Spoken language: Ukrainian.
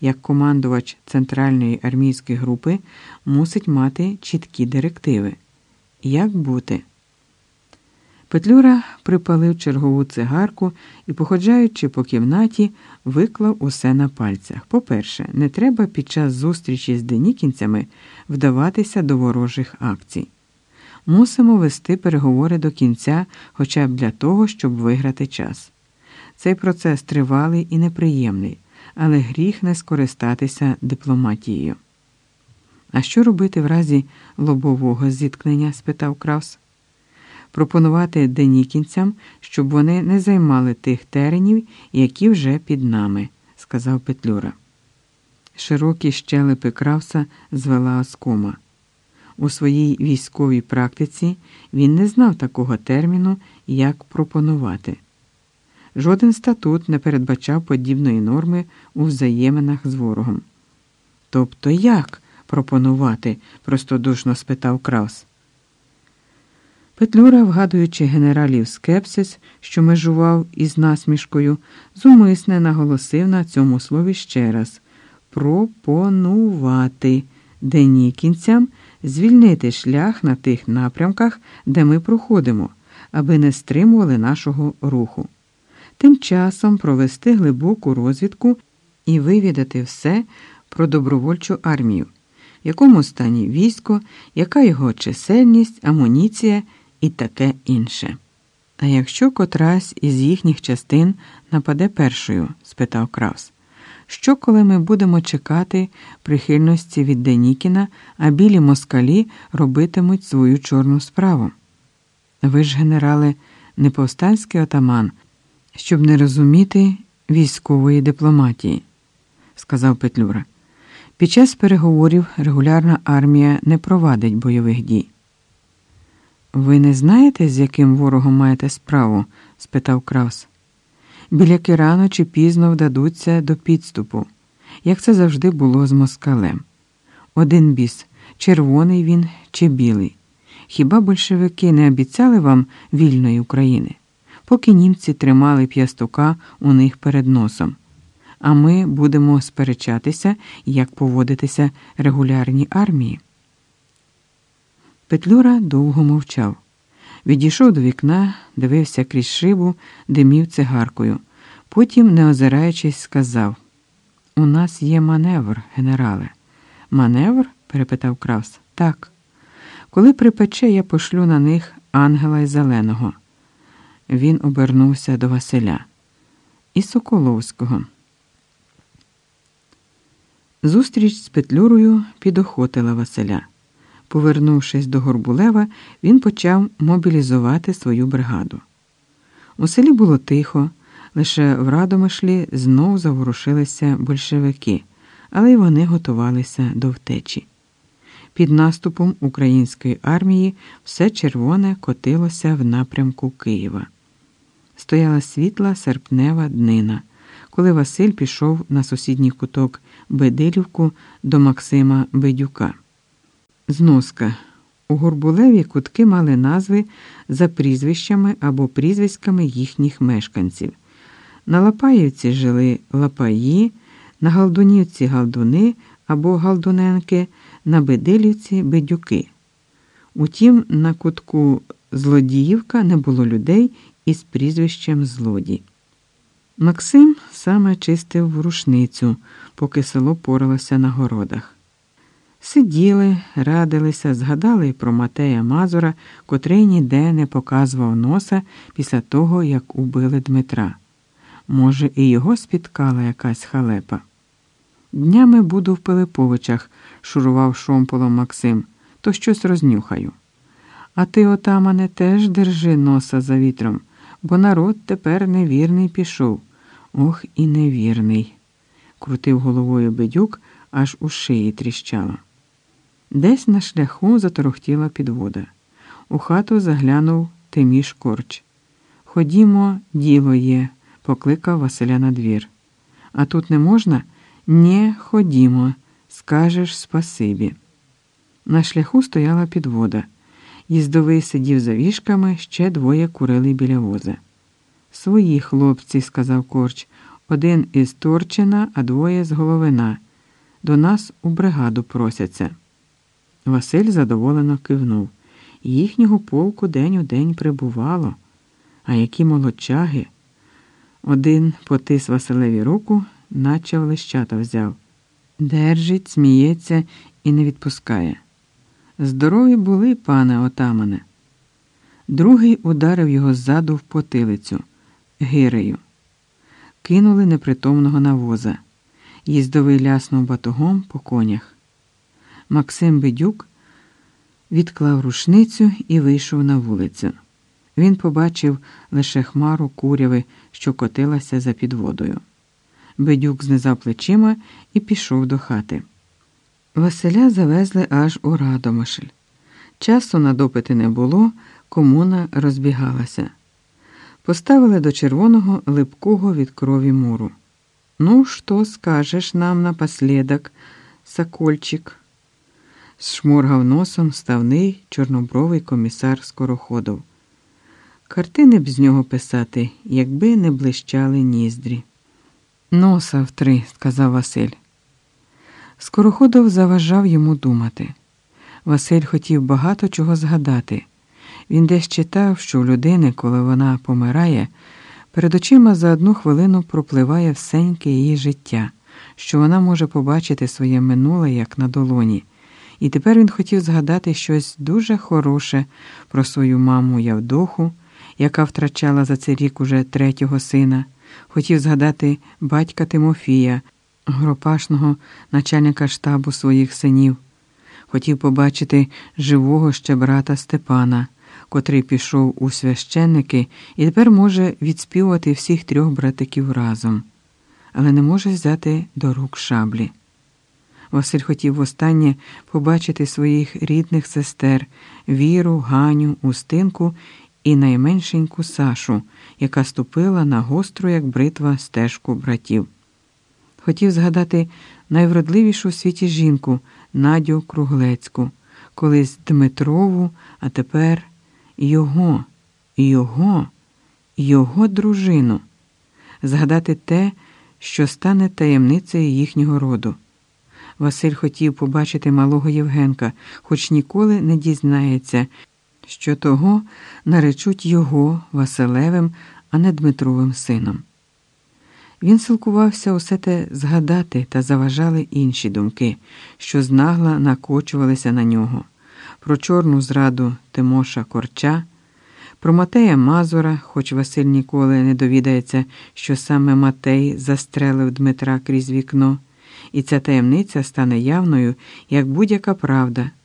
як командувач центральної армійської групи, мусить мати чіткі директиви. Як бути? Петлюра припалив чергову цигарку і, походжаючи по кімнаті, виклав усе на пальцях. По-перше, не треба під час зустрічі з денікінцями вдаватися до ворожих акцій. Мусимо вести переговори до кінця, хоча б для того, щоб виграти час. Цей процес тривалий і неприємний, але гріх не скористатися дипломатією. А що робити в разі лобового зіткнення? спитав Краус. Пропонувати денікінцям, щоб вони не займали тих теренів, які вже під нами, сказав Петлюра. Широкі щелепи Крауса звела оскома. У своїй військовій практиці він не знав такого терміну, як пропонувати. Жоден статут не передбачав подібної норми у взаєминах з ворогом. Тобто як пропонувати? простодушно спитав Краус. Петлюра, вгадуючи генералів скепсис, що межував із насмішкою, зумисне наголосив на цьому слові ще раз пропонувати денікінцям звільнити шлях на тих напрямках, де ми проходимо, аби не стримували нашого руху. Тим часом провести глибоку розвідку і вивідати все про добровольчу армію, в якому стані військо, яка його чисельність, амуніція і таке інше. А якщо котрась із їхніх частин нападе першою? спитав Краус. Що, коли ми будемо чекати прихильності від Денікіна, а білі москалі робитимуть свою чорну справу? Ви ж, генерале, не повстанський отаман, щоб не розуміти військової дипломатії, сказав Петлюра. Під час переговорів регулярна армія не провадить бойових дій. Ви не знаєте, з яким ворогом маєте справу? спитав Краус. Біляки рано чи пізно вдадуться до підступу, як це завжди було з москалем. Один біс, червоний він чи білий. Хіба большевики не обіцяли вам вільної України, поки німці тримали п'ястука у них перед носом? А ми будемо сперечатися, як поводитися регулярні армії. Петлюра довго мовчав. Відійшов до вікна, дивився крізь шибу, димів цигаркою. Потім, не озираючись, сказав: У нас є маневр, генерале. Маневр? перепитав Кравс. Так. Коли припече, я пошлю на них ангела й зеленого. Він обернувся до Василя і Соколовського. Зустріч з Петлюрою підохотила Василя. Повернувшись до Горбулева, він почав мобілізувати свою бригаду. У селі було тихо, лише в Радомишлі знов заворушилися большевики, але й вони готувалися до втечі. Під наступом української армії все червоне котилося в напрямку Києва. Стояла світла серпнева днина, коли Василь пішов на сусідній куток Бедилівку до Максима Бедюка. Зноска. У Горбулеві кутки мали назви за прізвищами або прізвиськами їхніх мешканців. На Лапаївці жили Лапаї, на Галдунівці Галдуни або Галдуненки, на Бедилівці Бедюки. Утім, на кутку Злодіївка не було людей із прізвищем Злодій. Максим саме чистив рушницю, поки село поралося на городах. Сиділи, радилися, згадали про Матея Мазура, котрий ніде не показував носа після того, як убили Дмитра. Може, і його спіткала якась халепа. Днями буду в Пилиповичах, шурував шомполом Максим, то щось рознюхаю. А ти, отамане, теж держи носа за вітром, бо народ тепер невірний пішов. Ох, і невірний, крутив головою бедюк, аж у шиї тріщало. Десь на шляху заторохтіла підвода. У хату заглянув Тиміш Корч. Ходімо, діло є, покликав Василя на двір. А тут не можна? Нє, ходімо, скажеш спасибі. На шляху стояла підвода. Їздовий сидів за вішками, ще двоє курили біля воза. Свої хлопці, сказав Корч, Один із Торчина, а двоє з Головина. До нас у бригаду просяться. Василь задоволено кивнув. Їхнього полку день у день прибувало. А які молодчаги. Один потис Василеві руку, наче в лищата взяв. Держить, сміється і не відпускає. Здорові були, пане отамане. Другий ударив його ззаду в потилицю гирею. Кинули непритомного на воза. Їздовий ляснув батогом по конях. Максим Бедюк відклав рушницю і вийшов на вулицю. Він побачив лише хмару куряви, що котилася за підводою. Бедюк знизав плечима і пішов до хати. Василя завезли аж у Радомишль. Часу на допити не було, комуна розбігалася. Поставили до червоного липкого від крові муру. Ну, що скажеш нам напослідок, сокольчик? Шморгав носом ставний чорнобровий комісар Скороходов. Картини б з нього писати, якби не блищали ніздрі. Носа втри, сказав Василь. Скороходов заважав йому думати. Василь хотів багато чого згадати. Він десь читав, що у людини, коли вона помирає, перед очима за одну хвилину пропливає всеньке її життя, що вона може побачити своє минуле як на долоні. І тепер він хотів згадати щось дуже хороше про свою маму Явдоху, яка втрачала за цей рік уже третього сина, хотів згадати батька Тимофія, гропашного начальника штабу своїх синів, хотів побачити живого ще брата Степана, котрий пішов у священники і тепер може відспівати всіх трьох братиків разом, але не може взяти до рук шаблі. Василь хотів востаннє побачити своїх рідних сестер Віру, Ганю, Устинку і найменшеньку Сашу, яка ступила на гостру, як бритва, стежку братів. Хотів згадати найвродливішу у світі жінку Надю Круглецьку, колись Дмитрову, а тепер його, його, його дружину, згадати те, що стане таємницею їхнього роду. Василь хотів побачити малого Євгенка, хоч ніколи не дізнається, що того наречуть його Василевим, а не Дмитровим сином. Він силкувався усе те згадати та заважали інші думки, що знагла накочувалися на нього про чорну зраду Тимоша Корча, про Матея Мазура, хоч Василь ніколи не довідається, що саме Матей застрелив Дмитра крізь вікно, і ця таємниця стане явною, як будь-яка правда.